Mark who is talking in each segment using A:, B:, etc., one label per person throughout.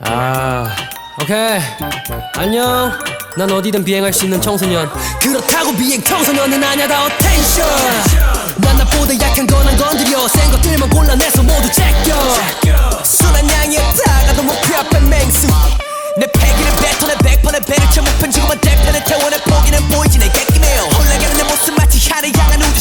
A: 아, 오케이. 안녕. 난 어디든 비행할 수 있는 청소년. 그렇다고 비행 청소년은 아냐 다 어텐션. 난 나보다 약한 건안 건드려. 센 것들만 골라내서 모두 제껴. 순한 양이 다가도 목표 앞에 맹수. 내 패기를 뱉어내 백번의 배를 쳐 목편 지고만 대편에 태워 내 포기는 보이지 내 객기네요 홀라가는 내 모습 마치 하늘 향한 우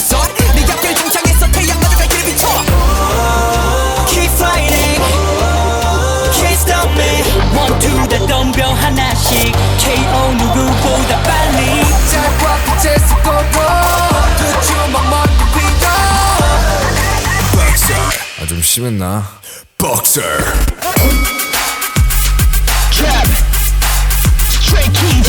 B: 하나씩 KO 누구보다 빨리.
A: 짧고 빛의 속도로 그 주먹 먼저 위로
C: 아좀 심했나? Boxer.
B: Trap. Straight key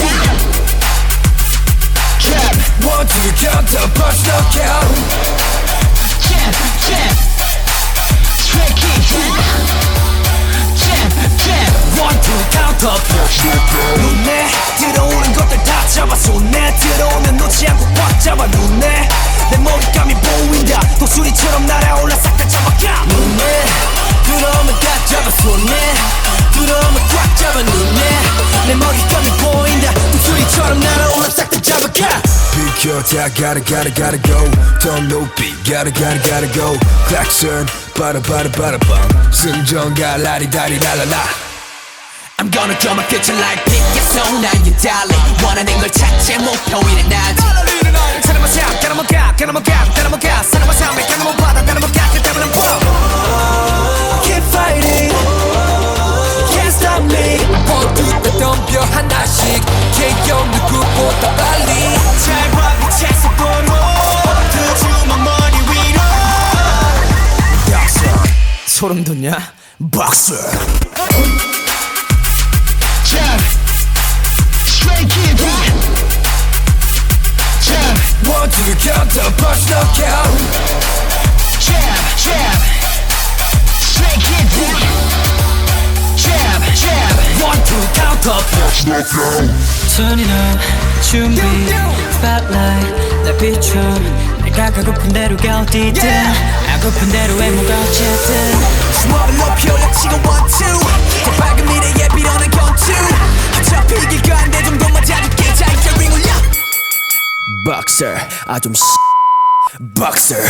A: knockout 눈에 들어오는 것들 다 잡아 손에 들어오면 놓지 않고 꽉 잡아 눈에. 내 머리감이 보인다. 독수리처럼 날아올라 싹 다 잡아가. 눈에 들어오면 다 잡아 손에 들어오면 꽉 잡아 눈에. 내 머리감이 보인다. 독수리처럼 날아올라 싹 다 잡아가.
C: 비켜 다 gotta gotta gotta go. 더 높이 gotta gotta gotta go. 클락슨 빵 승전가 라리다리 랄랄라
A: I'm gonna draw my future like Picasso 난 you darling 원하는 걸 찾지 목표이는 나지 사람만 사 가나만 가 가나만 가 가나만 가 사람만 사 가나만 받아 가나만 가 그때문엔 뭐 Keep fighting. Can't stop me. 모두 다 덤벼 하나씩. 개형 누구보다 빨리. 잘봐 빛의 속도로 그 주먹 머리 위로. 소름 돋냐? 박스 One two counter punch knockout
B: Jab Jab Straight key down Jab Jab
A: One two counter punch
D: Turn it up 준비 Spotlight 날 비춰 내가 가고픈 대로 가 어디든 아고픈 대로 외모가 어쨌든
A: 주먹을 높이 올려치고 one two 더 밝은 미래 Boxer 아좀 Boxer